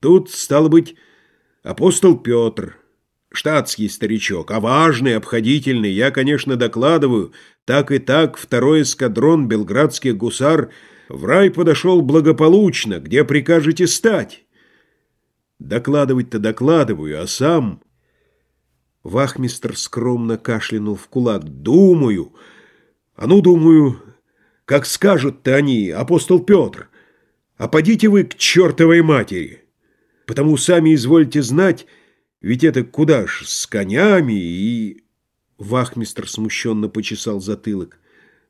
Тут, стало быть, апостол Петр, штатский старичок, а важный, обходительный. Я, конечно, докладываю, так и так второй эскадрон белградских гусар в рай подошел благополучно, где прикажете стать. Докладывать-то докладываю, а сам... Вахмистр скромно кашлянул в кулак. «Думаю, а ну, думаю, как скажут-то они, апостол Петр, а подите вы к чертовой матери!» Потому сами извольте знать, ведь это куда ж, с конями и...» Вахмистр смущенно почесал затылок.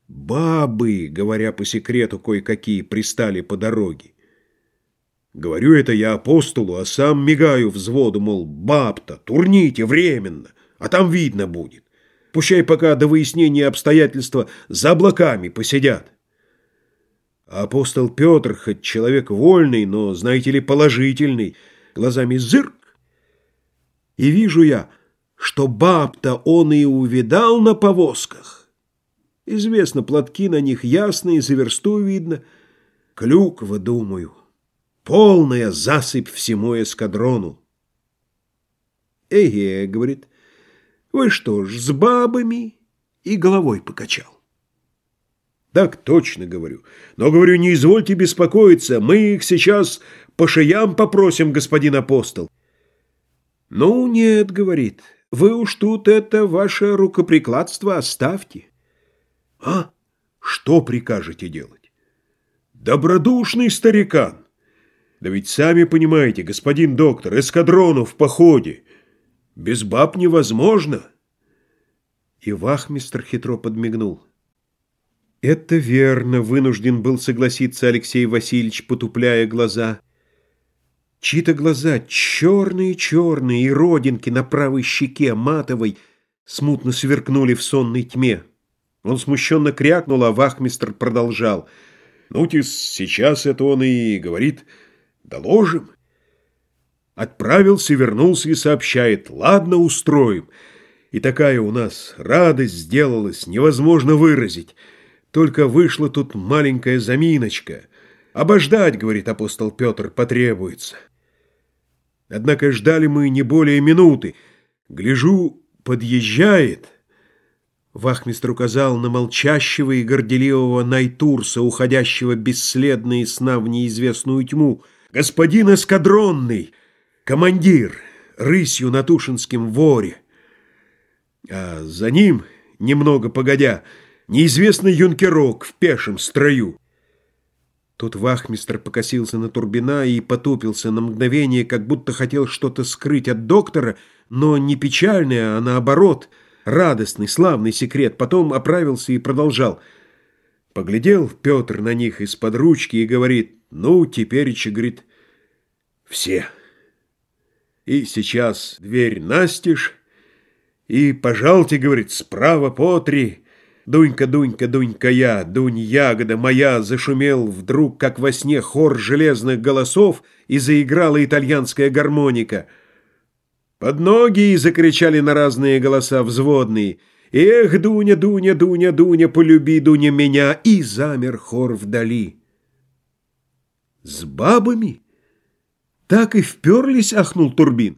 «Бабы, говоря по секрету, кое-какие пристали по дороге. Говорю это я апостолу, а сам мигаю взводу, мол, баб-то, турните временно, а там видно будет. Пущай пока до выяснения обстоятельства за облаками посидят». Апостол Петр, хоть человек вольный, но, знаете ли, положительный, — глазами зырк. И вижу я, что баб-то он и увидал на повозках. Известно, платки на них ясные, за версту видно. Клюква, думаю, полная засыпь всему эскадрону. «Эге», — говорит, — «вы что ж, с бабами?» И головой покачал. Так точно говорю. Но, говорю, не извольте беспокоиться, мы их сейчас по шеям попросим, господин апостол. Ну, нет, говорит, вы уж тут это ваше рукоприкладство оставьте. А? Что прикажете делать? Добродушный старикан. Да ведь сами понимаете, господин доктор, эскадрону в походе. Без баб невозможно. И вахмистр хитро подмигнул. Это верно, вынужден был согласиться Алексей Васильевич, потупляя глаза. Чьи-то глаза черные-черные и родинки на правой щеке матовой смутно сверкнули в сонной тьме. Он смущенно крякнул, а вахмистр продолжал. «Ну-тис, сейчас это он и говорит, доложим». Отправился, вернулся и сообщает, «Ладно, устроим». И такая у нас радость сделалась, невозможно выразить. Только вышла тут маленькая заминочка. Обождать, говорит апостол Петр, потребуется. Однако ждали мы не более минуты. Гляжу, подъезжает. Вахмистр указал на молчащего и горделивого Найтурса, уходящего бесследно из сна в неизвестную тьму. Господин эскадронный, командир, рысью на Тушинском воре. А за ним, немного погодя, Неизвестный юнкерок в пешем строю. Тут вахмистр покосился на Турбина и потупился на мгновение, как будто хотел что-то скрыть от доктора, но не печальное, а наоборот, радостный, славный секрет. Потом оправился и продолжал. Поглядел Петр на них из-под ручки и говорит, ну, теперь, говорит, все. И сейчас дверь настежь, и, пожалуйте, говорит, справа по три, Дунька, Дунька, Дунька я, Дунь ягода моя, зашумел вдруг, как во сне, хор железных голосов, и заиграла итальянская гармоника. Под ноги закричали на разные голоса взводные. «Эх, Дуня, Дуня, Дуня, Дуня, полюби, Дуня, меня!» И замер хор вдали. «С бабами?» Так и вперлись, ахнул Турбин.